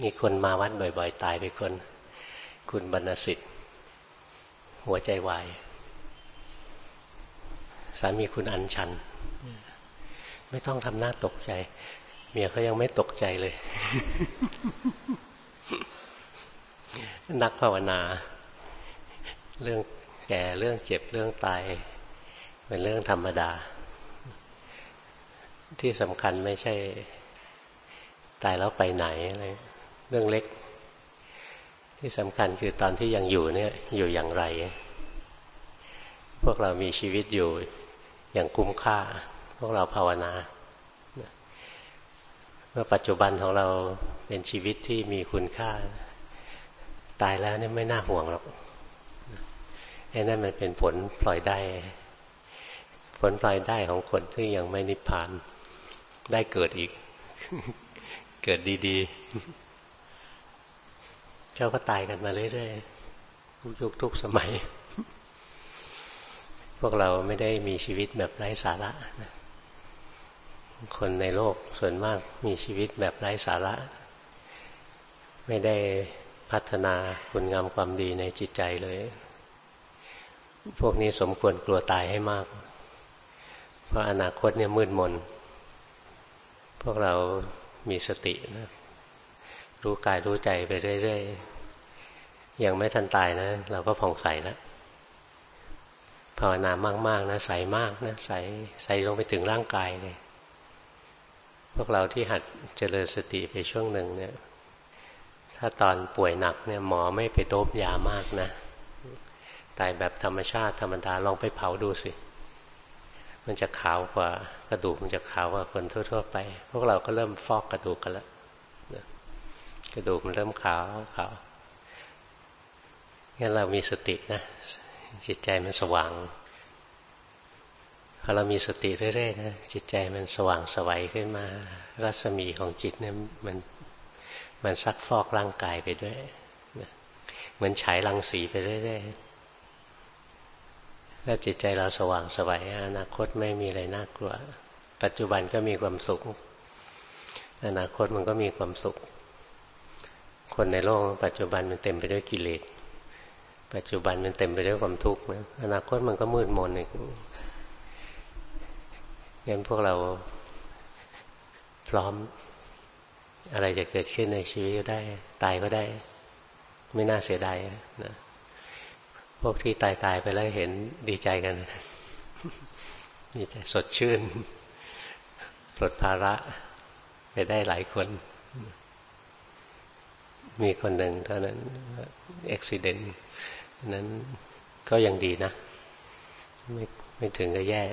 มีคนมาวัดบ่อย ๆ ตายไปคน คุณบรรณสิทธิ์ หัวใจวายสามีคุณอัญชัน ไม่ต้องทำหน้าตกใจ เมียเขายังไม่ตกใจเลย นักภาวนา เรื่องแก่เรื่องเจ็บเรื่องตาย เป็นเรื่องธรรมดา ที่สำคัญไม่ใช่ ตายแล้วไปไหนอะไร เรื่องเล็ก ที่สำคัญคือตอนที่ยังอยู่เนี่ยอยู่อย่างไร พวกเรามีชีวิตอยู่อย่างคุ้มค่า พวกเราภาวนาเมื่อปัจจุบันของเราเป็นชีวิตที่มีคุณค่า ตายแล้วเนี่ยไม่น่าห่วงหรอกไอ้นั่นมันเป็นผลปล่อยได้ ผลปล่อยได้ของคนที่ยังไม่นิพพานได้เกิดอีก เกิดดี ๆ เจ้าก็ตายกันมาเรื่อยๆทุกยุคทุกสมัย พวกเราไม่ได้มีชีวิตแบบไร้สาระนะคนในโลกส่วนมากมีชีวิตแบบไร้สาระ ไม่ได้พัฒนาคุณงามความดีในจิตใจเลย พวกนี้สมควรกลัวตายให้มาก เพราะอนาคตเนี่ยมืดมน พวกเรามีสตินะ รู้กายรู้ใจไปเรื่อยๆ ยังไม่ทันตายนะ เราก็ผ่องใสแล้วภาวนามาก ๆ นะ ใสมากนะ ใสใสลงไปถึงร่างกายเลยพวกเราที่หัดเจริญสติไปช่วงหนึ่งเนี่ย ถ้าตอนป่วยหนักเนี่ยหมอไม่ไปโดบยามากนะตายแบบธรรมชาติธรรมดาลองไปเผาดูสิ มันจะขาวกว่ากระดูกมันจะขาวกว่าคนทั่ว ๆ ไป พวกเราก็เริ่มฟอกกระดูกกันแล้ว กระดูกมันเริ่มขาวขาวงั้นเรามีสตินะ จิตใจมันสว่างพอเรามีสติเรื่อยๆนะจิตใจมันสว่างสวัยขึ้นมา รัศมีของจิตเนี่ยมันมันซักฟอกร่างกายไปด้วยเหมือนฉายรังสีไปเรื่อยๆถ้าจิตใจเราสว่างสวัยอนาคตไม่มีอะไรน่ากลัว ปัจจุบันก็มีความสุข อนาคตมันก็มีความสุข คนในโลกปัจจุบันมันเต็มไปด้วยกิเลส ปัจจุบันมันเต็มไปด้วยความทุกข์อนาคตมันก็มืดมนอีกงั้นพวกเราพร้อมอะไรจะเกิดขึ้นในชีวิตก็ได้ ตายก็ได้ ไม่น่าเสียดายนะพวกที่ตายตายไปแล้วเห็นดีใจกันดีใจสดชื่นปลดภาระไปได้หลายคน มีคนหนึ่งเท่านั้นอุบิเหตุนั้นก็ยังดีนะ ไม่ไม่ถึงกับแย่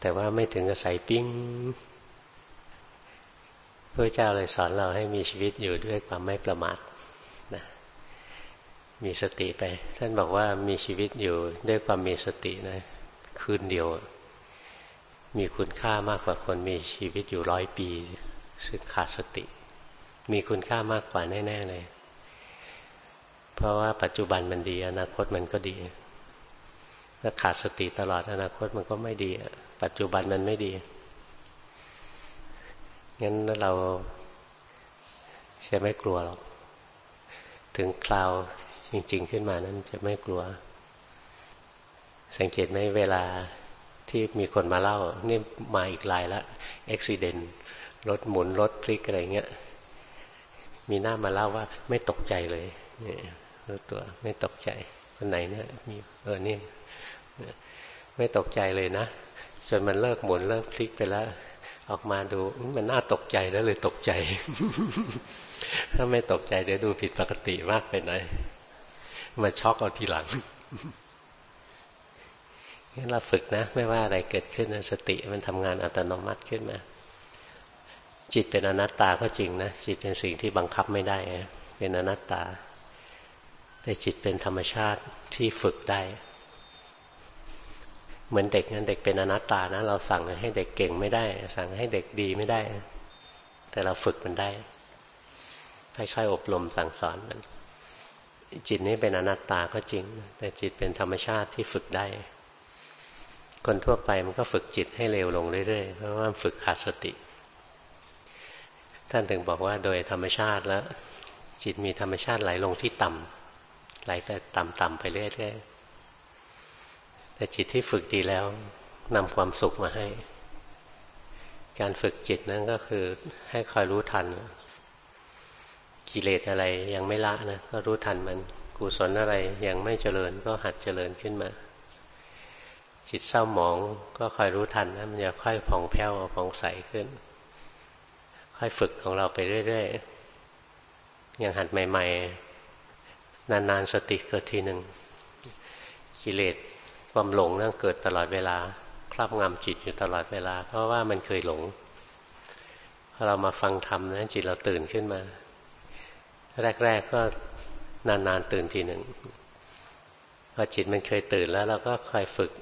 แต่ว่าไม่ถึงกับใส่ปิ้งพระเจ้าเลยสอนเราให้มีชีวิตอยู่ด้วยความไม่ประมาทนะมีสติไป ท่านบอกว่ามีชีวิตอยู่ด้วยความมีสตินะ คืนเดียว มีคุณค่ามากกว่าคนมีชีวิตอยู่ร้อยปีซึ่งขาดสติ มีคุณค่ามากกว่าแน่ ๆ เลย เพราะว่าปัจจุบันมันดี อนาคตมันก็ดี ถ้าขาดสติตลอดอนาคตมันก็ไม่ดี ปัจจุบันมันไม่ดี งั้นเราจะไม่กลัวหรอก ถึงคราวจริง ๆ ขึ้นมานั้นจะไม่กลัว สังเกตไหมเวลาที่มีคนมาเล่า นี่มาอีกลายละอุบิเหตุรถหมุนรถพลิกอะไรเงี้ย มีหน้ามาเล่าว่าไม่ตกใจเลยเนี่รู้ตัวไม่ตกใจคนไหนเนี่ยมีเออนี่ไม่ตกใจเลยนะจนมันเลิกหมุนเลิกพลิกไปแล้ว ออกมาดูมันน่าตกใจแล้วเลยตกใจ ถ้าไม่ตกใจเดี๋ยวดูผิดปกติมากไปหน่อยมาช็อกเอาทีหลังงั้นเราฝึกนะ ไม่ว่าอะไรเกิดขึ้นสติมันทำงานอัตโนมัติขึ้นมา จิตเป็นอนัตตาก็จริงนะ จิตเป็นสิ่งที่บังคับไม่ได้ เป็นอนัตตา แต่จิตเป็นธรรมชาติที่ฝึกได้ เหมือนเด็กนั้นเด็กเป็นอนัตตานะ เราสั่งให้เด็กเก่งไม่ได้ สั่งให้เด็กดีไม่ได้ แต่เราฝึกมันได้ค่อยๆอบรมสั่งสอนมัน จิตนี้เป็นอนัตตาก็จริง แต่จิตเป็นธรรมชาติที่ฝึกได้ คนทั่วไปมันก็ฝึกจิตให้เร็วลงเรื่อยๆ เพราะว่าฝึกขาดสติ ท่านถึงบอกว่าโดยธรรมชาติแล้ว จิตมีธรรมชาติไหลลงที่ต่ำไหลไปต่ำๆไปเรื่อยๆแต่จิตที่ฝึกดีแล้วนำความสุขมาให้ การฝึกจิตนั้นก็คือให้คอยรู้ทัน กิเลสอะไรยังไม่ละนะก็รู้ทันมันกุศลอะไรยังไม่เจริญก็หัดเจริญขึ้นมา จิตเศร้าหมองก็คอยรู้ทันนะมันจะค่อยผ่องแผ้วผ่องใสขึ้น ค่อยฝึกของเราไปเรื่อยๆอย่างหัดใหม่ ๆ นานๆสติเกิดทีหนึ่งกิเลสความหลงนั่งเกิดตลอดเวลา ครอบงำจิตอยู่ตลอดเวลา เพราะว่ามันเคยหลงพอเรามาฟังธรรมนะจิตเราตื่นขึ้นมา แรก ๆก็นานๆตื่นทีหนึ่งพอจิตมันเคยตื่นแล้วเราก็คอยฝึก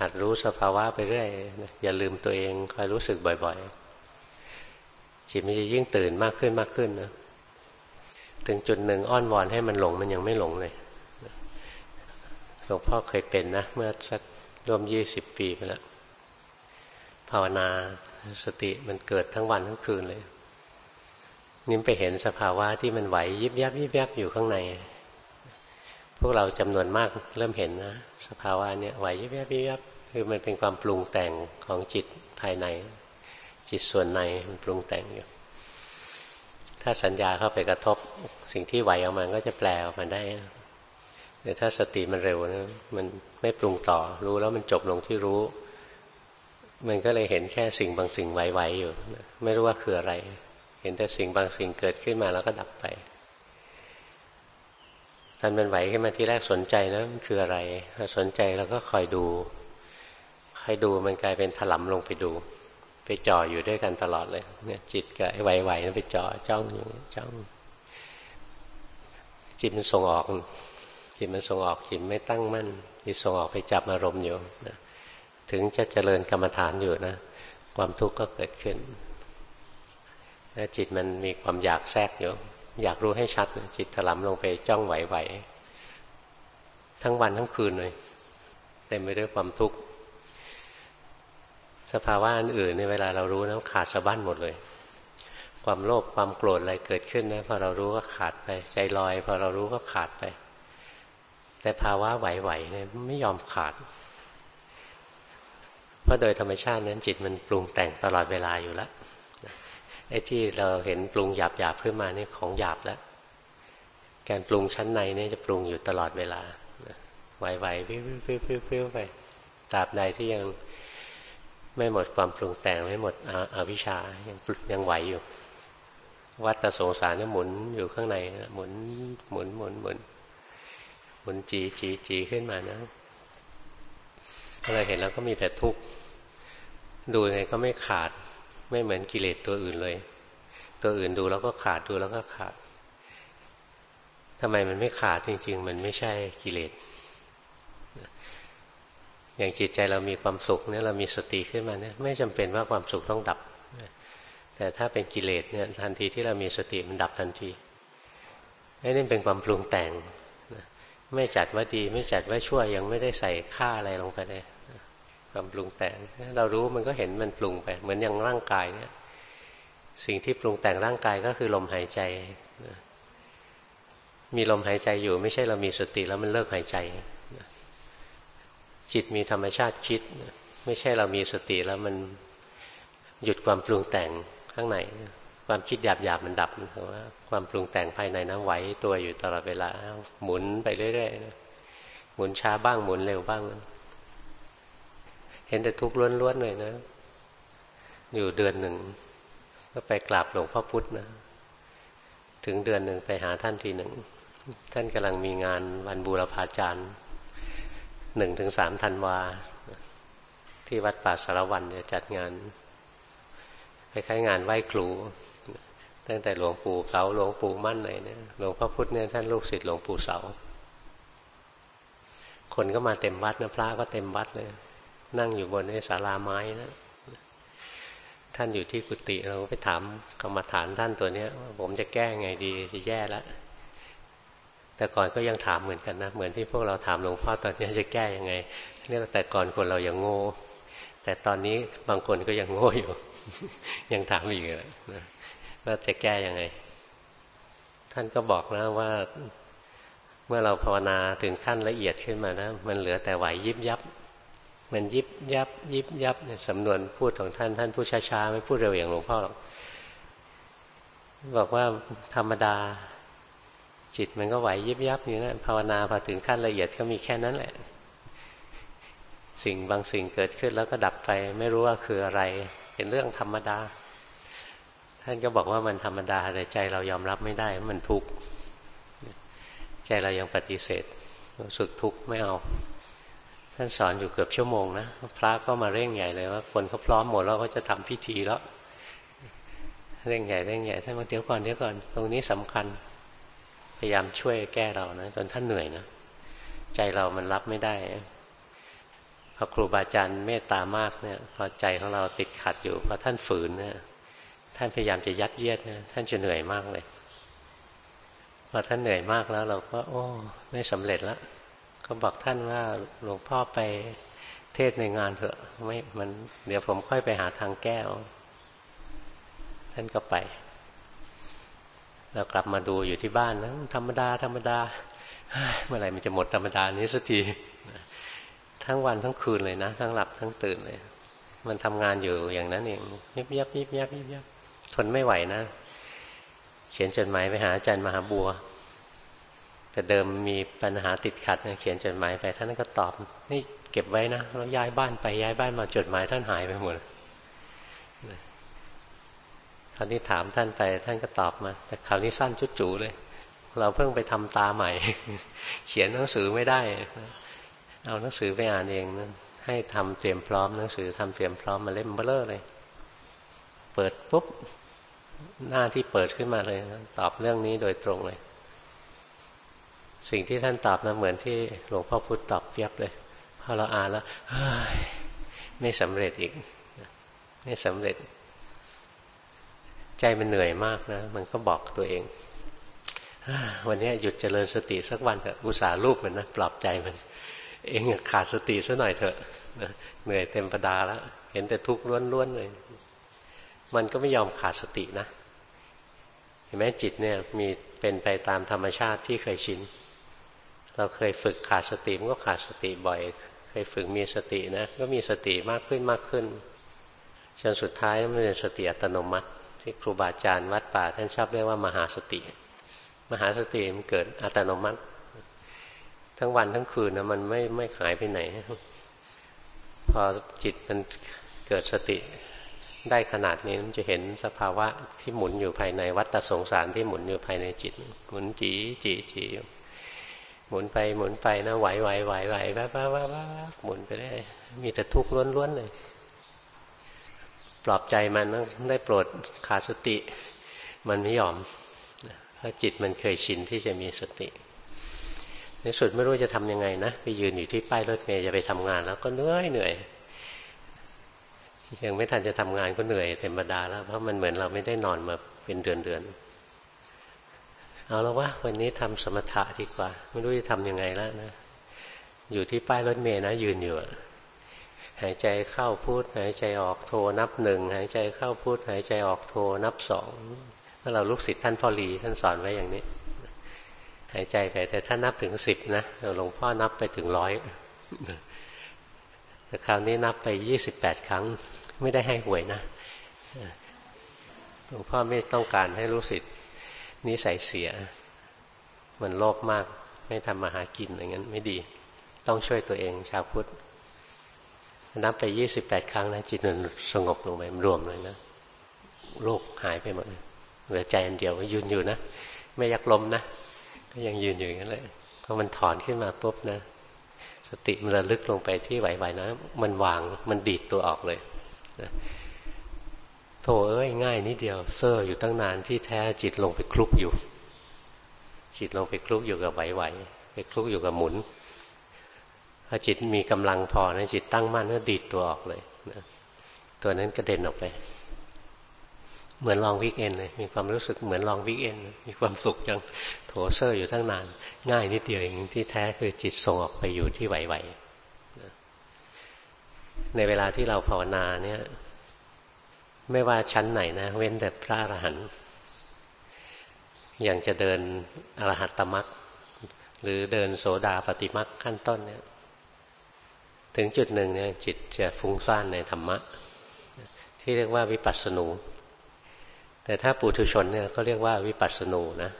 หัดรู้สภาวะไปเรื่อยอย่าลืมตัวเองคอยรู้สึกบ่อย ๆ จิตมันจะยิ่งตื่นมากขึ้นมากขึ้นนะถึงจุดหนึ่งอ้อนวอนให้มันหลงมันยังไม่หลงเลยหลวงพ่อเคยเป็นนะ เมื่อสักร่วมยี่สิบปีไปแล้วภาวนาสติมันเกิดทั้งวันทั้งคืนเลยนิ่มไปเห็นสภาวะที่มันไหวยิบยับยิบยับอยู่ข้างใน พวกเราจำนวนมากเริ่มเห็นนะ สภาวะเนี้ยไหวยิบยับยิบยับคือมันเป็นความปรุงแต่งของจิตภายใน จิตส่วนในมันปรุงแต่งอยู่ ถ้าสัญญาเข้าไปกระทบสิ่งที่ไหวออกมาก็จะแปลออกมาได้แต่ถ้าสติมันเร็วนะมันไม่ปรุงต่อ รู้แล้วมันจบลงที่รู้ มันก็เลยเห็นแค่สิ่งบางสิ่งไหวๆอยู่ ไม่รู้ว่าคืออะไร เห็นแต่สิ่งบางสิ่งเกิดขึ้นมาแล้วก็ดับไปตอนมันไหวขึ้นมาที่แรกสนใจนะมันคืออะไรสนใจเราก็คอยดูคอยดูมันกลายเป็นถลำลงไปดู ไปจ่ออยู่ด้วยกันตลอดเลยเนี่ยจิตกับไอ้ไหวๆนั่นไปจ่อจ้องอยู่จ้อง จิตมันส่งออก จิตมันส่งออกจิตไม่ตั้งมั่นจิตส่งออกไปจับอารมณ์อยู่นะถึงจะเจริญกรรมฐานอยู่นะ ความทุกข์ก็เกิดขึ้นแล้วจิตมันมีความอยากแทรกอยู่ อยากรู้ให้ชัดจิตถลำลงไปจ้องไหวๆทั้งวันทั้งคืนเลยเต็มไปด้วยความทุกข์ สภาวะอันอื่นในเวลาเรารู้นะขาดสะบั้นหมดเลย ความโลภความโกรธอะไรเกิดขึ้นนะพอเรารู้ก็ขาดไป ใจลอย พอเรารู้ก็ขาดไป แต่ภาวะไหวๆเนี่ยไม่ยอมขาด เพราะโดยธรรมชาตินั้นจิตมันปรุงแต่งตลอดเวลาอยู่แล้วไอ้ที่เราเห็นปรุงหยาบหยาบขึ้นมานี่ของหยาบแล้ว การปรุงชั้นในนี่จะปรุงอยู่ตลอดเวลาไหวๆพิ้วๆไปตราบใดที่ยัง ไม่หมดความปรุงแต่งไม่หมดอวิชชายังยังไหวอยู่ วัตสงสารนี่หมุนอยู่ข้างในหมุนหมุนหมุนหมุนหมุนจีจีจีขึ้นมานะเราเห็นแล้วก็มีแต่ทุกข์ดูไงก็ไม่ขาดไม่เหมือนกิเลสตัวอื่นเลย ตัวอื่นดูแล้วก็ขาดดูแล้วก็ขาดทำไมมันไม่ขาดจริง ๆ มันไม่ใช่กิเลส อย่างจิตใจเรามีความสุขเนี่ยเรามีสติขึ้นมาเนี่ยไม่จำเป็นว่าความสุขต้องดับ แต่ถ้าเป็นกิเลสเนี่ยทันทีที่เรามีสติมันดับทันทีนี่เป็นความปรุงแต่งไม่จัดว่าดี ไม่จัดว่าชั่วยังไม่ได้ใส่ค่าอะไรลงไปเลยความปรุงแต่งเรารู้มันก็เห็นมันปรุงไป เหมือนอย่างร่างกายเนี่ย สิ่งที่ปรุงแต่งร่างกายก็คือลมหายใจมีลมหายใจอยู่ ไม่ใช่เรามีสติแล้วมันเลิกหายใจ จิตมีธรรมชาติคิด ไม่ใช่เรามีสติแล้วมันหยุดความปรุงแต่งข้างในความคิดหยาบหยาบมันดับเพราะว่าความปรุงแต่งภายในนะไหวตัวอยู่ตลอดเวลา หมุนไปเรื่อยๆหมุนช้าบ้างหมุนเร็วบ้าง เห็นแต่ทุกข์ล้วนๆเลยนะ อยู่เดือนหนึ่ง ก็ไปกราบหลวงพ่อพุธนะถึงเดือนหนึ่งไปหาท่านทีหนึ่ง ท่านกำลังมีงานวันบูรพาจารย์ หนึ่งถึงสามธันวา ที่วัดป่าสารวันจะจัดงานคล้ายๆงานไหว้ครู ตั้งแต่หลวงปู่เสาหลวงปู่มั่นไหนเนี่ยหลวงพ่อพุธเนี่ยท่านลูกศิษย์หลวงปู่เสา คนก็มาเต็มวัดนะพระก็เต็มวัดเลย นั่งอยู่บนไอ้ศาลาไม้นะท่านอยู่ที่กุฏิเราไปถามกรรมฐานท่านตัวเนี้ยว่าผมจะแก้ไงดีจะแย่แล้ว แต่ก่อนก็ยังถามเหมือนกันนะเหมือนที่พวกเราถามหลวงพ่อตอนนี้จะแก้ยังไงเรียกแต่ก่อนคนเรายังโง่ แต่ตอนนี้บางคนก็ยังโง่อยู่ ยังถามอีกเลยนะแล้วจะแก้ยังไง ท่านก็บอกนะว่าเมื่อเราภาวนาถึงขั้นละเอียดขึ้นมานะ มันเหลือแต่ไหวยิบยับ มันยิบยับ ยิบยับเนี่ยสำนวนพูดของท่านท่านพูดช้าๆไม่พูดเร็วอย่างหลวงพ่อหรอกบอกว่าธรรมดา จิตมันก็ไหวยิบยับอยู่นะภาวนาพอถึงขั้นละเอียดก็มีแค่นั้นแหละ สิ่งบางสิ่งเกิดขึ้นแล้วก็ดับไป ไม่รู้ว่าคืออะไร เป็นเรื่องธรรมดา ท่านก็บอกว่ามันธรรมดาแต่ใจเรายอมรับไม่ได้มันทุกข์ใจเรายังปฏิเสธรู้สึกทุกข์ไม่เอา ท่านสอนอยู่เกือบชั่วโมงนะพระก็มาเร่งใหญ่เลยว่าคนเขาพร้อมหมดแล้วเขาจะทำพิธีแล้วเร่งใหญ่เร่งใหญ่ท่านมาเดี๋ยวก่อนเดี๋ยวก่อน ตรงนี้สำคัญ พยายามช่วยแก้เรานะจนท่านเหนื่อยนะใจเรามันรับไม่ได้พอครูบาอาจารย์เมตตามากเนี่ย พอใจของเราติดขัดอยู่พอท่านฝืนเนี่ยท่านพยายามจะยัดเยียดเนี่ยท่านจะเหนื่อยมากเลยพอท่านเหนื่อยมากแล้ว เราก็โอ้ไม่สำเร็จแล้วก็บอกท่านว่าหลวงพ่อไปเทศในงานเถอะไม่มัน เดี๋ยวผมค่อยไปหาทางแก้ท่านก็ไป เรากลับมาดูอยู่ที่บ้านนะธรรมดา ธรรมดาเมื่อไหร่มันจะหมดธรรมดานี้สักทีทั้งวันทั้งคืนเลยนะ ทั้งหลับทั้งตื่นเลย มันทำงานอยู่อย่างนั้นเองยิบยับยิบยับยิบยับทนไม่ไหวนะ เขียนจดหมายไปหาอาจารย์มหาบัว แต่เดิมมีปัญหาติดขัดนะเขียนจดหมายไปท่านก็ตอบ นี่เก็บไว้นะแล้วย้ายบ้านไปย้ายบ้านมาจดหมายท่านหายไปหมด คราวนี้ถามท่านไปท่านก็ตอบมา แต่คราวนี้สั้นจุดจูเลย เราเพิ่งไปทำตาใหม่ เขียนหนังสือไม่ได้ เอาหนังสือไปอ่านเองนะให้ทำเตรียมพร้อมหนังสือทำเตรียมพร้อมมาเล่มเบลอเลย เปิดปุ๊บหน้าที่เปิดขึ้นมาเลยนะตอบเรื่องนี้โดยตรงเลย สิ่งที่ท่านตอบนะเหมือนที่หลวงพ่อพุธตอบเปียบเลยพอเราอ่านแล้วไม่สำเร็จอีก ไม่สำเร็จ ใจมันเหนื่อยมากนะ มันก็บอกตัวเองวันนี้หยุดเจริญสติสักวันเถอะอุตส่าห์รูปมันนะปลอบใจมัน เองขาดสติซะหน่อยเถอะเหนื่อยเต็มประดาแล้วเห็นแต่ทุกข์ล้วนๆเลย มันก็ไม่ยอมขาดสตินะเห็นไหมจิตเนี่ยมีเป็นไปตามธรรมชาติที่เคยชินเราเคยฝึกขาดสติมันก็ขาดสติบ่อย เคยฝึกมีสตินะ ก็มีสติมากขึ้นมากขึ้นจนสุดท้ายมันเป็นสติอัตโนมัติ ที่ครูบาอาจารย์วัดป่า ท่านชอบเรียกว่ามหาสติ มหาสติมันเกิดอัตโนมัติ ทั้งวันทั้งคืนนะมันไม่ไม่หายไปไหน พอจิตมันเกิดสติได้ขนาดนี้มันจะเห็นสภาวะที่หมุนอยู่ภายในวัฏสงสารที่หมุนอยู่ภายในจิต หมุนจีจีจีหมุนไปหมุนไปนะไหวไหวไหวไหวแวบแวบแวบหมุนไปได้มีแต่ทุกข์ล้วนๆเลย ปลอบใจมันนะได้โปรดขาดสติ มันไม่ยอมเพราะจิตมันเคยชินที่จะมีสติในสุดไม่รู้จะทํำยังไงนะไปยืนอยู่ที่ป้ายรถเมย์จะไปทำงาน แล้วก็เหนื่อยเหนื่อยยังไม่ทันจะทำงานก็เหนื่อยเต็มบดาแล้วเพราะมันเหมือนเราไม่ได้นอนมาเป็นเดือนเดือนเอาแล้ววะวันนี้ทำสมถะดีกว่า ไม่รู้จะทํำยังไงแล้วนะอยู่ที่ป้ายรถเมย์นะยืนอยู่ หายใจเข้าพูดหายใจออกโทนับหนึ่งหายใจเข้าพูดหายใจออกโทนับสองถ้าเราลูกศิษย์ท่านพ่อหลีท่านสอนไว้อย่างนี้ หายใจไปแต่ถ้านับถึงสิบนะหลวงพ่อนับไปถึงร้อยแต่คราวนี้นับไปยี่สิบแปดครั้ง ไม่ได้ให้หวยนะหลวงพ่อไม่ต้องการให้รู้สิทธิ์นิสัยเสีย มันโลภมากไม่ทำมาหากินอย่างนั้นไม่ดี ต้องช่วยตัวเองชาวพุทธ นับไปยี่สิบแปดครั้งนะจิตมันสงบลงไปรวมเลยนะโรคหายไปหมดเลยเหลือใจอันเดียวยืนอยู่นะไม่ยักลมนะก็ยังยืนอยู่อย่างนั้นแหละพอมันถอนขึ้นมาปุ๊บนะสติมันระลึกลงไปที่ไหวๆนะ มันวางมันดีดตัวออกเลยนะโธ่เอ้ยง่ายนิดเดียวเซอร์อยู่ตั้งนานที่แท้จิตลงไปคลุกอยู่ จิตลงไปคลุกอยู่กับไหวๆไปคลุกอยู่กับหมุน พอจิตมีกำลังพอนะจิตตั้งมั่นก็ดีดตัวออกเลยนะตัวนั้นกระเด็นออกไป เหมือน long weekend เลย มีความรู้สึกเหมือน long weekend มีความสุขจังโถเซ่ออยู่ตั้งนาน ง่ายนิดเดียวเองที่แท้คือจิตส่งออกไปอยู่ที่ไหวๆในเวลาที่เราภาวนาเนี่ย ไม่ว่าชั้นไหนนะ เว้นแต่พระอรหันต์อย่างจะเดินอรหัตตมรรคหรือเดินโสดาปฏิมรรคขั้นต้นเนี่ย ถึงจุดหนึ่งเนี่ยจิตจะฟุ้งซ่านในธรรมะ ที่เรียกว่าวิปัสสนู แต่ถ้าปุถุชนเนี่ยเขาเรียกว่าวิปัสสนูนะ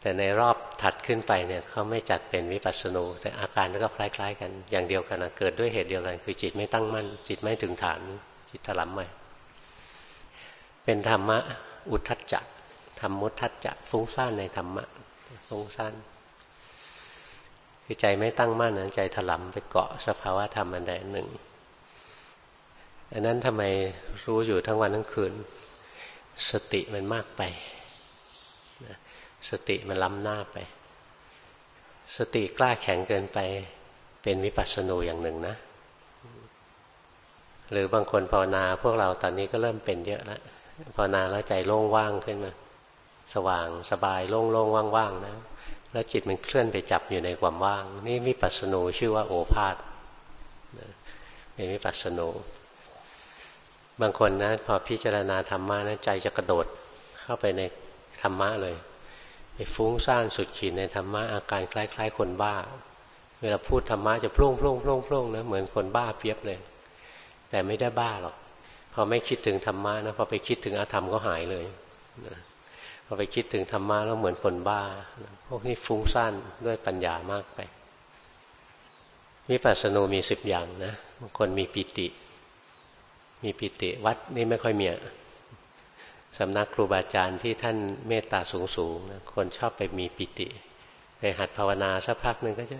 แต่ในรอบถัดขึ้นไปเนี่ยเขาไม่จัดเป็นวิปัสสนู แต่อาการก็คล้าย ๆ กันอย่างเดียวกันนะเกิดด้วยเหตุเดียวกันคือจิตไม่ตั้งมั่น จิตไม่ถึงฐานจิตถลำไปเป็นธรรมะอุทธัจจะธรรมุทัจจะฟุ้งซ่านในธรรมะฟุ้งซ่าน คือใจไม่ตั้งมั่นนะใจถลำไปเกาะสภาวะธรรมอันใดหนึ่งอันนั้นทำไมรู้อยู่ทั้งวันทั้งคืน สติมันมากไป สติมันล้ำหน้าไป สติกล้าแข็งเกินไป เป็นวิปัสสนูอย่างหนึ่งนะ หรือบางคนภาวนาพวกเราตอนนี้ก็เริ่มเป็นเยอะแล้วภาวนาแล้วใจโล่งว่างขึ้นมา สว่างสบายโล่งโล่งว่างๆนะ แล้วจิตมันเคลื่อนไปจับอยู่ในความว่าง นี่วิปัสสนูชื่อว่าโอภาษเป็นวิปัสสนูบางคนนะพอพิจารณาธรรมะนะใจจะกระโดดเข้าไปในธรรมะเลยไปฟุ้งซ่านสุดขีดในธรรมะอาการคล้าย ๆ คนบ้า เวลาพูดธรรมะจะพลุ่งพลุ่งพลุ่งพลุ่งนะเหมือนคนบ้าเปียบเลย แต่ไม่ได้บ้าหรอกพอไม่คิดถึงธรรมะนะพอไปคิดถึงอาธรรมก็หายเลยนะ พอไปคิดถึงธรรมะแล้วเหมือนคนบ้า พวกนี้ฟุ้งซ่านด้วยปัญญามากไปวิปัสสนูมีสิบอย่างนะบางคนมีปิติ มีปิติวัดนี่ไม่ค่อยมีสำนักครูบาอาจารย์ที่ท่านเมตตาสูงสูงนะคนชอบไปมีปิติ ไปหัดภาวนาสักพักหนึ่งก็จะ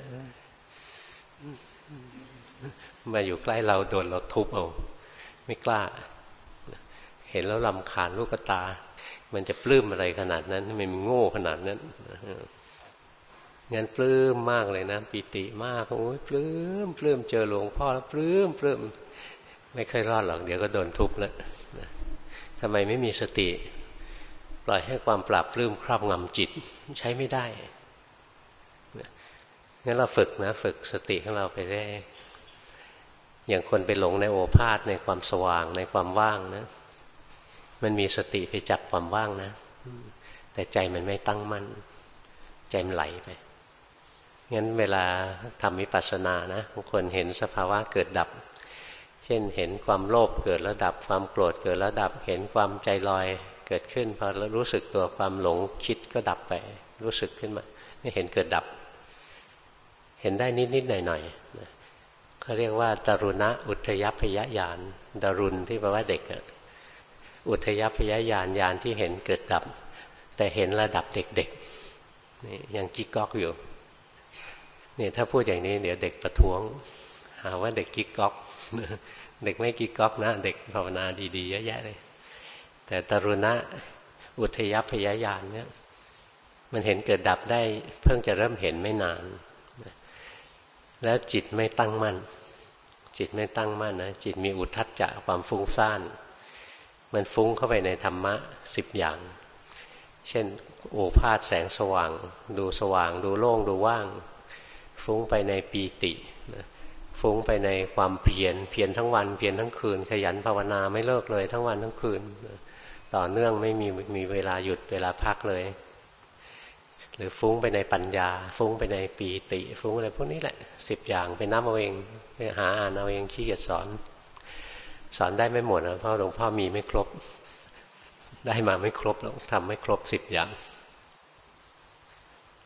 มาอยู่ใกล้เราโดนเราทุบเอา ไม่กล้า เห็นแล้วลำคาญลูกตา มันจะปลื้มอะไรขนาดนั้นไมันโง่ขนาดนั้นงั้นปลื้มมากเลยนะปิติมากโอ้ยปลื้มปลื้มเจอหลวงพ่อแล้วปลื้มปลื้มไม่เคยรอดหรอกเดี๋ยวก็โดนทุบแล้วทำไมไม่มีสติ ปล่อยให้ความปราบปลื้มครอบงำจิตใช้ไม่ได้งั้นเราฝึกนะ ฝึกสติของเราไปได้ อย่างคนไปหลงในโอภาษในความสว่างในความว่างนะ มันมีสติไปจับความว่างนะ แต่ใจมันไม่ตั้งมั่น ใจมันไหลไป งั้นเวลาทำวิปัสสนานะบางคนเห็นสภาวะเกิดดับ เช่นเห็นความโลภเกิดแล้วดับ ความโกรธเกิดแล้วดับ เห็นความใจลอยเกิดขึ้นพอรู้สึกตัวความหลงคิดก็ดับไป รู้สึกขึ้นมานี่เห็นเกิดดับ เห็นได้นิดนิดหน่อยหน่อยเขาเรียกว่า ตรุณะอุทยพยญาณดารุณที่แปลว่าเด็กอุ อุทยพยญาณญาณที่เห็นเกิดดับ แต่เห็นระดับเด็กๆนี่ยังกิ๊กก๊อกอยู่เนี่ยถ้าพูดอย่างนี้เดี๋ยวเด็กประท้วง หาว่าเด็กกิ๊กก๊อกเด็กไม่กี่ก๊อกนะ เด็กภาวนาดีๆเยอะแยะเลย แต่ตรุณะอุทยพยายานเนี่ยมันเห็นเกิดดับได้ เพิ่งจะเริ่มเห็นไม่นาน แล้วจิตไม่ตั้งมั่น จิตไม่ตั้งมั่นนะจิตมีอุทัจจะความฟุ้งซ่าน มันฟุ้งเข้าไปในธรรมะสิบอย่าง เช่น โอภาษแสงสว่าง ดูสว่าง ดูโล่งดูว่าง ฟุ้งไปในปีติฟุ้งไปในความเพียรเพียรทั้งวันเพียรทั้งคืน ขยันภาวนาไม่เลิกเลย ทั้งวันทั้งคืน ต่อเนื่องไม่มีมีเวลาหยุดเวลาพักเลย หรือฟุ้งไปในปัญญา ฟุ้งไปในปีติ ฟุ้งอะไรพวกนี้แหละสิบอย่างเป็นน้ำเอาเองไปหาอ่านเอาเองขี้เกียจสอน สอนได้ไม่หมดนะเพราะหลวงพ่อมีไม่ครบ ได้มาไม่ครบแล้วทำไม่ครบสิบอย่าง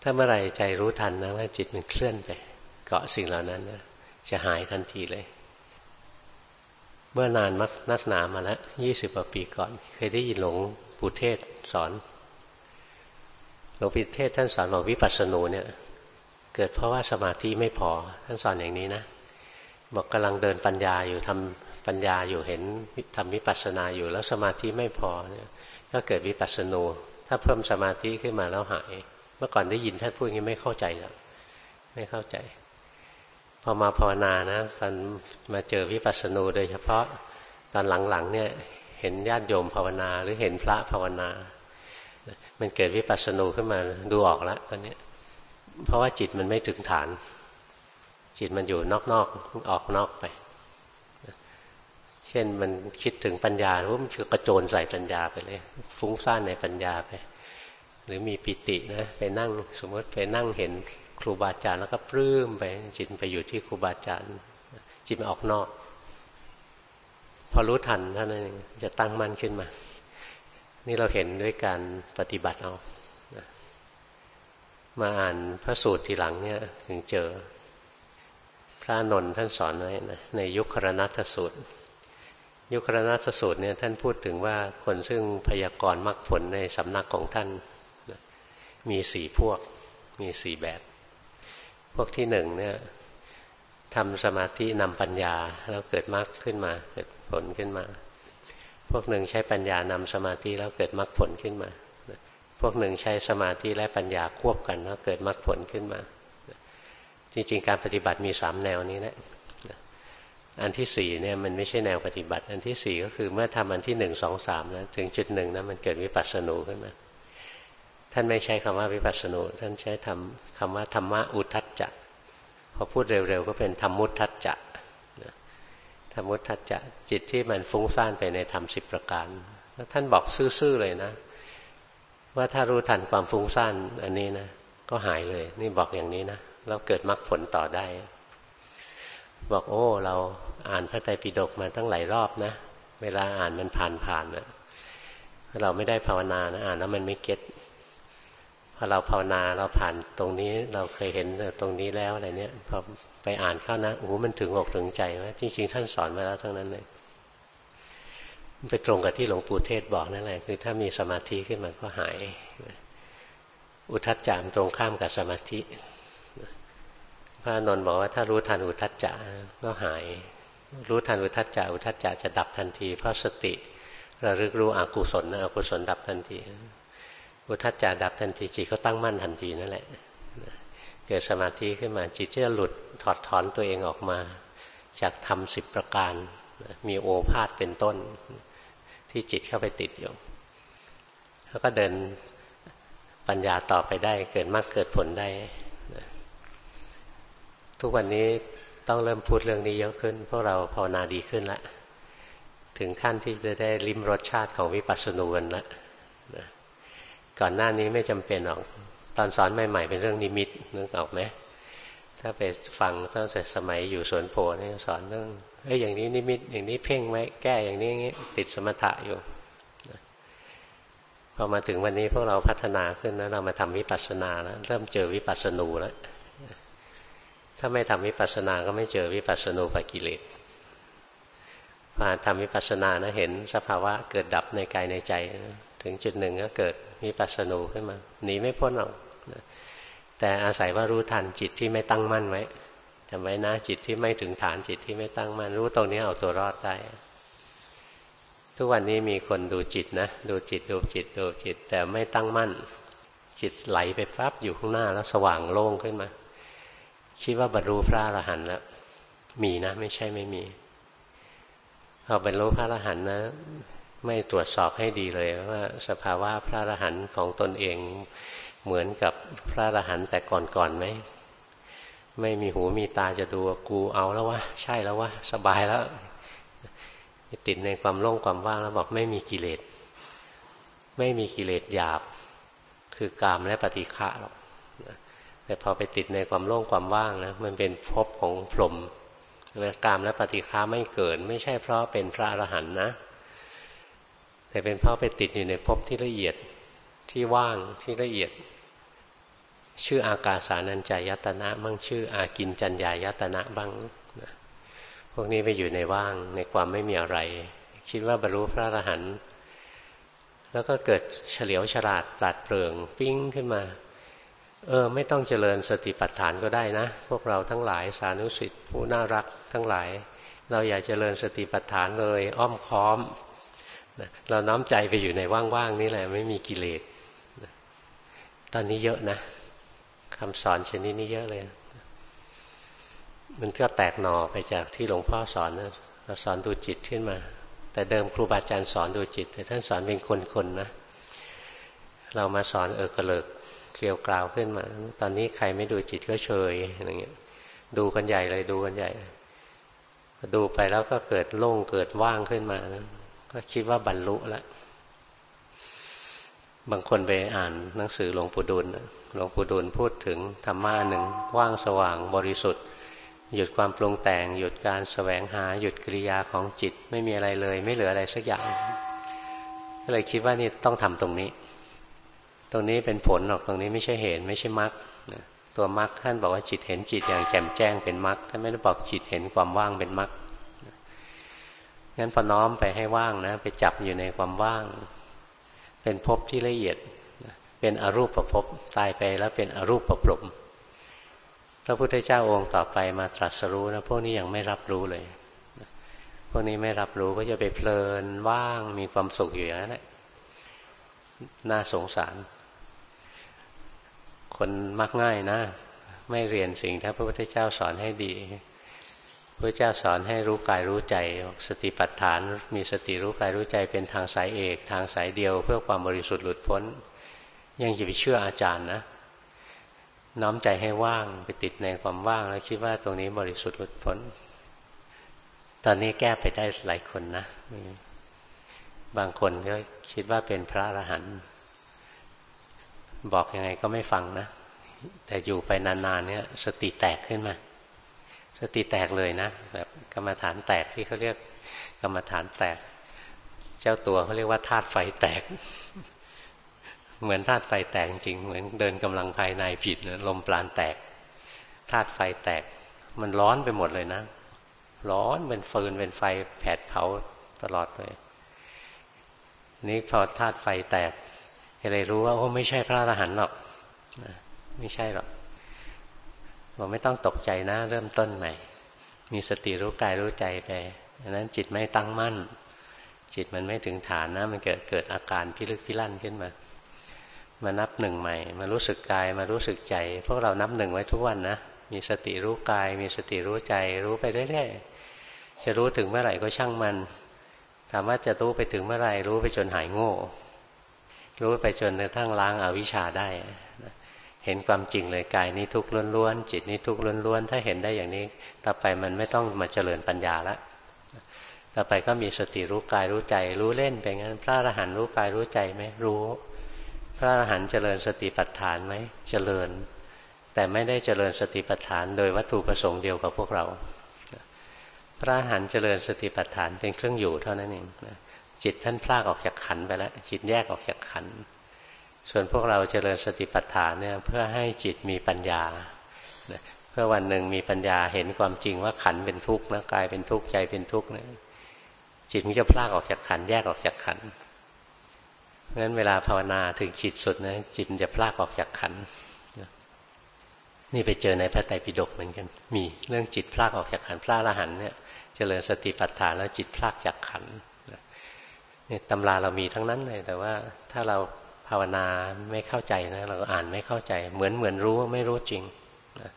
ถ้าเมื่อไรใจรู้ทันนะว่าจิตมันเคลื่อนไป เกาะสิ่งเหล่านั้นนะจะหายทันทีเลย เมื่อนานมักนักหนามาแล้วยี่สิบกว่าปีก่อน เคยได้ยินหลวงปู่เทศสอนหลวงปู่เทศท่านสอนบอกวิปัสสนูเนี่ย เกิดเพราะว่าสมาธิไม่พอ ท่านสอนอย่างนี้นะบอกกำลังเดินปัญญาอยู่ทำ ปัญญาอยู่เห็นทำวิปัสสนาอยู่แล้วสมาธิไม่พอเนี่ยก็เกิดวิปัสสนูถ้าเพิ่มสมาธิขึ้นมาแล้วหาย เมื่อก่อนได้ยินท่านพูดย่างนี้ไม่เข้าใจหรอกไม่เข้าใจ พอมาภาวนานะตอนมาเจอวิปัสสนูโดยเฉพาะตอนหลังๆเนี่ยเห็นญาติโยมภาวนาหรือเห็นพระภาวนา มันเกิดวิปัสสนูขึ้นมาดูออกแล้วตอนนี้เพราะว่าจิตมันไม่ถึงฐาน จิตมันอยู่นอกๆออกนอกไป เช่นมันคิดถึงปัญญาว่ามันคือกระโจนใส่ปัญญาไปเลย ฟุ้งซ่านในปัญญาไป หรือมีปิตินะไปนั่งสมมติไปนั่งเห็นครูบาอาจารย์แล้วก็ปลื้มไปจิตไปอยู่ที่ครูบาอาจารย์ จิตมันออกนอก พอรู้ทันท่านั้นจะตั้งมั่นขึ้นมา นี่เราเห็นด้วยการปฏิบัติเอามาอ่านพระสูตรทีหลังเนี่ยถึงเจอ พระนนท์ท่านสอนไว้นะในยุคครนัตสูตร ยุครนัตสูตรเนี่ยท่านพูดถึงว่าคนซึ่งพยากรณ์มรรคผลในสำนักของท่านมีสี่พวก มีสี่แบบ พวกที่หนึ่งเนี่ยทำสมาธินำปัญญาแล้วเกิดมรรคขึ้นมา เกิดผลขึ้นมา พวกหนึ่งใช้ปัญญานำสมาธิแล้วเกิดมรรคผลขึ้นมา พวกหนึ่งใช้สมาธิและปัญญาควบกันแล้วเกิดมรรคผลขึ้นมา จริงๆ การปฏิบัติมีสามแนวนี้แหละ อันที่สี่เนี่ยมันไม่ใช่แนวปฏิบัติ อันที่สี่ก็คือเมื่อทำอันที่หนึ่งสองสามแล้วถึงจุดหนึ่งนะมันเกิดวิปัสสนูขึ้นมา ท่านไม่ใช้คำว่าวิปัสสนูท่านใช้ทำคำว่าธรรมะอุทัจจะพอพูดเร็วๆก็เป็นธรรมุทัจจะธรรมุทัจจะจิตที่มันฟุ้งซ่านไปในธรรมสิบประการแล้วท่านบอกซื่อๆเลยนะ ว่าถ้ารู้ทันความฟุ้งซ่านอันนี้นะก็หายเลย นี่บอกอย่างนี้นะแล้วเกิดมรรคผลต่อได้ บอกโอ้เรา อ่านพระไตรปิฎกมาตั้งหลายรอบนะ เวลาอ่านมันผ่านๆนะเราไม่ได้ภาวนานะอ่านแล้วมันไม่เก็ตพอเราภาวนาเราผ่านตรงนี้เราเคยเห็นตรงนี้แล้วอะไรเนี้ยพอไปอ่านเข้านะโอ้โหมันถึงอกถึงใจว่าจริง ๆ ท่านสอนมาแล้วทั้งนั้นเลยไปตรงกับที่หลวงปู่เทศบอกนั่นแหละคือถ้ามีสมาธิขึ้นมาก็หาย อุทัจจามตรงข้ามกับสมาธิพระนนท์บอกว่าถ้ารู้ทันอุทัจจะก็หาย รู้ทันอุทัจจะอุทัจจะจะดับทันที เพราะสติระลึกรู้อกุศลอกุศลดับทันที อุทัจจาดับทันทีจิตก็ตั้งมั่นทันทีนั่นแหละเกิดสมาธิขึ้นมาจิตจะหลุดถอดถอนตัวเองออกมา จากทำสิบประการ มีโอภาษเป็นต้น ที่จิตเข้าไปติดอยู่แล้วก็เดินปัญญาต่อไปได้ เกิดมากเกิดผลได้ ทุกวันนี้ ต้องเริ่มพูดเรื่องนี้เยอะขึ้นพวกเราภาวนาดีขึ้นแล้วถึงขั้นที่จะได้ลิ้มรสชาติของวิปัสสนูกันแล้วก่อนหน้านี้ไม่จำเป็นหรอกตอนสอนใหม่ๆเป็นเรื่องนิมิตนึกออกไหมถ้าไปฟังตั้งแต่สมัยอยู่สวนโพนี่สอนเรื่องเอ้ยอย่างนี้นิมิตอย่างนี้เพ่งไว้แก้อย่างนี้อย่างนี้ติดสมถะอยู่พอมาถึงวันนี้พวกเราพัฒนาขึ้นนะเรามาทำวิปัสสนาแล้วเริ่มเจอวิปัสสนูแล้ว ถ้าไม่ทำวิปัสสนาก็ไม่เจอวิปัสสนูปกิเลสพอทำวิปัสสนานะเห็นสภาวะเกิดดับในกายในใจ ถึงจุดหนึ่งก็เกิดมีปัสสนูขึ้นมาหนีไม่พ้นหรอกแต่อาศัยว่ารู้ทันจิตที่ไม่ตั้งมั่นไว้จำไว้นะจิตที่ไม่ถึงฐานจิตที่ไม่ตั้งมั่นรู้ตรงนี้เอาตัวรอดได้ ทุกวันนี้มีคนดูจิตนะ ดูจิตดูจิตดูจิต แต่ไม่ตั้งมั่น จิตไหลไปปั๊บอยู่ข้างหน้าแล้วสว่างโล่งขึ้นมา คิดว่าบรรลุพระอรหันต์แล้วมีนะ ไม่ใช่ไม่มีพอบรรลุพระอรหันต์นะ ไม่ตรวจสอบให้ดีเลยว่าสภาวะพระอรหันต์ของตนเองเหมือนกับพระอรหันต์แต่ก่อนๆไหมไม่มีหูมีตาจะดูกูเอาแล้ววะใช่แล้ววะสบายแล้ว ติดในความโล่งความว่างแล้วบอกไม่มีกิเลส ไม่มีกิเลสหยาบ คือกามและปฏิฆะหรอก แต่พอไปติดในความโล่งความว่างนะมันเป็นภพของพรหมกามและปฏิฆาไม่เกิด ไม่ใช่เพราะเป็นพระอรหันต์นะ แต่เป็นเพราะไปติดอยู่ในภพที่ละเอียดที่ว่างที่ละเอียด ชื่ออากาสานัญจายตนะบ้างชื่ออากินจัญญายตนะบ้างพวกนี้ไปอยู่ในว่างในความไม่มีอะไร คิดว่าบรรลุพระอรหันต์แล้วก็เกิดเฉลียวฉลาดปราดเปรื่องปิ้งขึ้นมา เออไม่ต้องเจริญสติปัฏฐานก็ได้นะ พวกเราทั้งหลายสานุสิทธิ์ผู้น่ารักทั้งหลาย เราอยากเจริญสติปัฏฐานเลยอ้อมค้อมเราน้อมใจไปอยู่ในว่างๆนี่แหละไม่มีกิเลสตอนนี้เยอะนะคำสอนชนิดนี้เยอะเลย มันก็แตกหน่อไปจากที่หลวงพ่อสอนนะเราสอนดูจิตขึ้นมา แต่เดิมครูบาอาจารย์สอนดูจิต แต่ท่านสอนเป็นคนๆนะ เรามาสอนเออกระเลิก เกลียวกราวขึ้นมา ตอนนี้ใครไม่ดูจิตก็เฉยอะไรเงี้ย ดูกันใหญ่เลยดูกันใหญ่ดูไปแล้วก็เกิดโล่งเกิดว่างขึ้นมานะก็คิดว่าบรรลุแล้วบางคนไปอ่านหนังสือหลวงปู่ดูลหลวงปู่ดูลพูดถึงธรรมะหนึ่งว่างสว่างบริสุทธิ์ หยุดความปรุงแต่ง หยุดการสแสวงหา หยุดกิริยาของจิตไม่มีอะไรเลย ไม่เหลืออะไรสักอย่าง ก็เลยคิดว่านี่ต้องทำตรงนี้ ตรงนี้เป็นผลหรอกตรงนี้ไม่ใช่เหตุไม่ใช่มรรคตัวมรรคท่านบอกว่าจิตเห็นจิตอย่างแจ่มแจ้งเป็นมรรคท่านไม่ได้บอกจิตเห็นความว่างเป็นมรรคงั้นพอน้อมไปให้ว่างนะ ไปจับอยู่ในความว่าง เป็นภพที่ละเอียดเป็นอรูปประพตายไปแล้วเป็นอรูปประพรมพระพุทธเจ้าองค์ต่อไปมาตรัสรู้นะพวกนี้ยังไม่รับรู้เลยพวกนี้ไม่รับรู้ก็จะไปเพลินว่างมีความสุขอยู่อย่างนั้นแหละน่าสงสาร คนมักง่ายนะ ไม่เรียนสิ่งที่พระพุทธเจ้าสอนให้ดีพระเจ้าสอนให้รู้กายรู้ใจ สติปัฏฐาน มีสติรู้กายรู้ใจเป็นทางสายเอก ทางสายเดียว เพื่อความบริสุทธิ์หลุดพ้น ยังจะไปเชื่ออาจารย์นะน้อมใจให้ว่างไปติดในความว่างแล้วคิดว่าตรงนี้บริสุทธิ์หลุดพ้น ตอนนี้แก้ไปได้หลายคนนะ บางคนก็คิดว่าเป็นพระอรหันต์ บอกยังไงก็ไม่ฟังนะ แต่อยู่ไปนานๆเนี่ยสติแตกขึ้นมา สติแตกเลยนะแบบกรรมฐานแตกที่เขาเรียกกรรมฐานแตก เจ้าตัวเขาเรียกว่าธาตุไฟแตก เหมือนธาตุไฟแตกจริง เหมือนเดินกำลังภายในผิดลมปราณแตกธาตุไฟแตก มันร้อนไปหมดเลยนะ ร้อนเป็นฟืนเป็นไฟแผดเผาตลอดเลย นี้พอธาตุไฟแตก อะไรรู้ว่าโอ้ไม่ใช่พระอรหันต์หรอกไม่ใช่หรอกบอกไม่ต้องตกใจนะ เริ่มต้นใหม่ มีสติรู้กายรู้ใจไปดังนั้นจิตไม่ตั้งมั่น จิตมันไม่ถึงฐานนะ มันเกิดเกิดอาการพิลึกพิลั่นขึ้นมา มานับหนึ่งใหม่ มารู้สึกกายมารู้สึกใจ พวกเรานับหนึ่งไว้ทุกวันนะ มีสติรู้กาย มีสติรู้ใจ รู้ไปเรื่อยๆจะรู้ถึงเมื่อไหร่ก็ช่างมันถามว่าจะรู้ไปถึงเมื่อไหร่รู้ไปจนหายโง่ รู้ไปจนกระทั่งล้างอาวิชชาได้ เห็นความจริงเลยกายนี้ทุกข์ล้วนๆจิตนี้ทุกข์ล้วนๆถ้าเห็นได้อย่างนี้ ต่อไปมันไม่ต้องมาเจริญปัญญาละต่อไปก็มีสติรู้กายรู้ใจ รู้เล่นไปงั้น พระอรหันต์รู้กายรู้ใจไหมรู้ พระอรหันต์เจริญสติปัฏฐานไหมเจริญ แต่ไม่ได้เจริญสติปัฏฐาน โดยวัตถุประสงค์เดียวกับพวกเรา พระอรหันต์เจริญสติปัฏฐานเป็นเครื่องอยู่เท่านั้นเอง จิตท่านพลากออกจากขันไปแล้ว จิตแยกออกจากขัน ส่วนพวกเราเจริญสติปัฏฐานเนี่ยเพื่อให้จิตมีปัญญา เพื่อวันหนึ่งมีปัญญาเห็นความจริงว่าขันเป็นทุกข์นะกายเป็นทุกข์ใจเป็นทุกข์นี่ยจิตมันจะพลากออกจากขันแยกออกจากขันงั้นเวลาภาวนาถึงจิตสุดนะจิตมันจะพลากออกจากขันนี่ไปเจอในพระไตรปิฎกเหมือนกัน มีเรื่องจิตพลากออกจากขันพระอรหันเนี่ยเจริญสติปัฏฐานแล้วจิตพลากจากขัน นี่ยตำราเรามีทั้งนั้นเลย แต่ว่าถ้าเราภาวนาไม่เข้าใจนะเราอ่านไม่เข้าใจ เหมือนเหมือนรู้ไม่รู้จริงนะ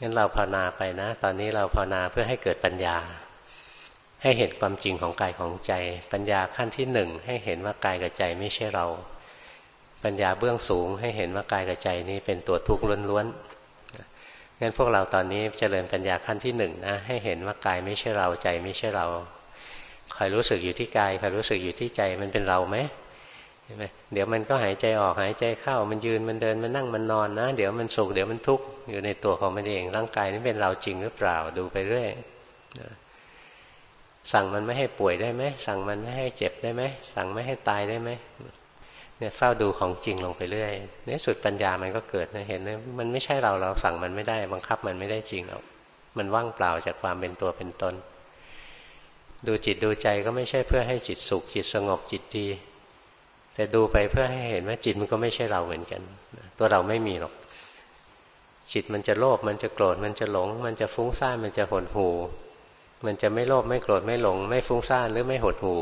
งั้นเราภาวนาไปนะ ตอนนี้เราภาวนาเพื่อให้เกิดปัญญา ให้เห็นความจริงของกายของใจ ปัญญาขั้นที่หนึ่งให้เห็นว่ากายกับใจไม่ใช่เรา ปัญญาเบื้องสูง ให้เห็นว่ากายกับใจนี้เป็นตัวทุกข์ล้วนๆงั้นพวกเราตอนนี้เจริญปัญญาขั้นที่หนึ่งนะให้เห็นว่ากายไม่ใช่เราใจไม่ใช่เรา คอยรู้สึกอยู่ที่กายคอยรู้สึกอยู่ที่ใจมันเป็นเราไหมช่ไหมเดี๋ยวมันก็หายใจออกหายใจเข้า มันยืนมันเดินมันนั่งมันนอนนะ เดี๋ยวมันสุขเดี๋ยวมันทุกข์อยู่ในตัวของมันเอง ร่างกายนี้เป็นเราจริงหรือเปล่าดูไปเรื่อยสั่งมันไม่ให้ป่วยได้ไหมสั่งมันไม่ให้เจ็บได้ไหมสั่งไม่ให้ตายได้ไหมเนี่ยเฝ้าดูของจริงลงไปเรื่อยในสุดปัญญามันก็เกิดนะเห็นเลยมันไม่ใช่เราเราสั่งมันไม่ได้ บังคับมันไม่ได้จริงหรอกมันว่างเปล่าจากความเป็นตัวเป็นตน ดูจิตดูใจก็ไม่ใช่เพื่อให้จิตสุขจิตสงบจิตดี แต่ดูไปเพื่อให้เห็นว่าจิตมันก็ไม่ใช่เราเหมือนกัน ตัวเราไม่มีหรอก จิตมันจะโลภมันจะโกรธมันจะหลง มันจะฟุ้งซ่านมันจะหดหูมันจะไม่โลภไม่โกรธไม่หลง ไม่ฟุ้งซ่านหรือไม่หดหู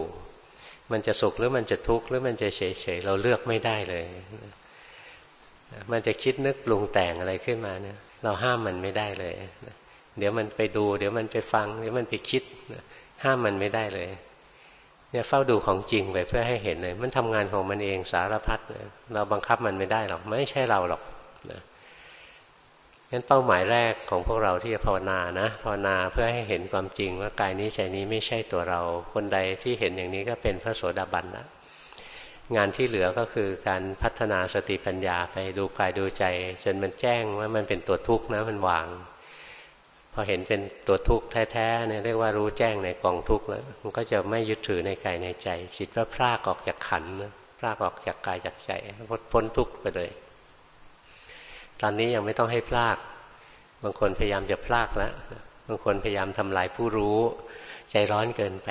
มันจะสุขหรือมันจะทุกข์หรือมันจะเฉยเฉยเราเลือกไม่ได้เลย มันจะคิดนึกปรุงแต่งอะไรขึ้นมาเนี่ย เราห้ามมันไม่ได้เลย เดี๋ยวมันไปดู เดี๋ยวมันไปฟัง เดี๋ยวมันไปคิด ห้ามมันไม่ได้เลยเนี่ยเฝ้าดูของจริงไปเพื่อให้เห็นเลย มันทำงานของมันเองสารพัดเลยเราบังคับมันไม่ได้หรอก ไม่ใช่เราหรอกนะงั้นเป้าหมายแรกของพวกเราที่จะภาวนานะภาวนาเพื่อให้เห็นความจริงว่ากายนี้ใจนี้ไม่ใช่ตัวเรา คนใดที่เห็นอย่างนี้ก็เป็นพระโสดาบันแล้วงานที่เหลือก็คือการพัฒนาสติปัญญาไปดูกายดูใจ จนมันแจ้งว่ามันเป็นตัวทุกข์นะมันวาง อเห็นเป็นตัวทุกข์แท้ๆเนี่ยเรียกว่ารู้แจ้งในกองทุกข์แล้ว มันก็จะไม่ยึดถือในกายในใจ จิตว่าพรากออกจากขันนะพรากออกจากกายจากใจพ้นทุกข์ไปเลย ตอนนี้ยังไม่ต้องให้พลาก บางคนพยายามจะพลากแล้วบางคนพยายามทำลายผู้รู้ ใจร้อนเกินไป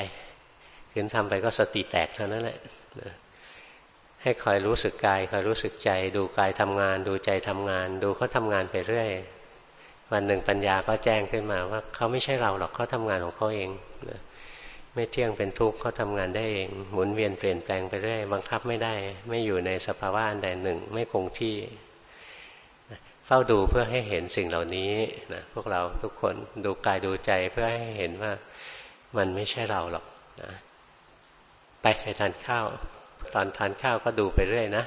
ขืนทำไปก็สติแตกเท่านั้นแหละให้คอยรู้สึกกายคอยรู้สึกใจ ดูกายทำงาน ดูใจทำงาน ดูเขาทางานไปเรื่อย วันหนึ่งปัญญาก็แจ้งขึ้นมาว่าเขาไม่ใช่เราหรอกเขาทำงานของเขาเองไม่เที่ยงเป็นทุกข์เขาทำงานได้เอง หมุนเวียนเปลี่ยนแปลงไปเรื่อยบังคับไม่ได้ ไม่อยู่ในสภาวะอันใดหนึ่ง ไม่คงที่เฝ้าดูเพื่อให้เห็นสิ่งเหล่านี้นะพวกเราทุกคนดูกายดูใจเพื่อให้เห็นว่ามันไม่ใช่เราหรอกนะไปไปทานข้าว ตอนทานข้าวก็ดูไปเรื่อยนะ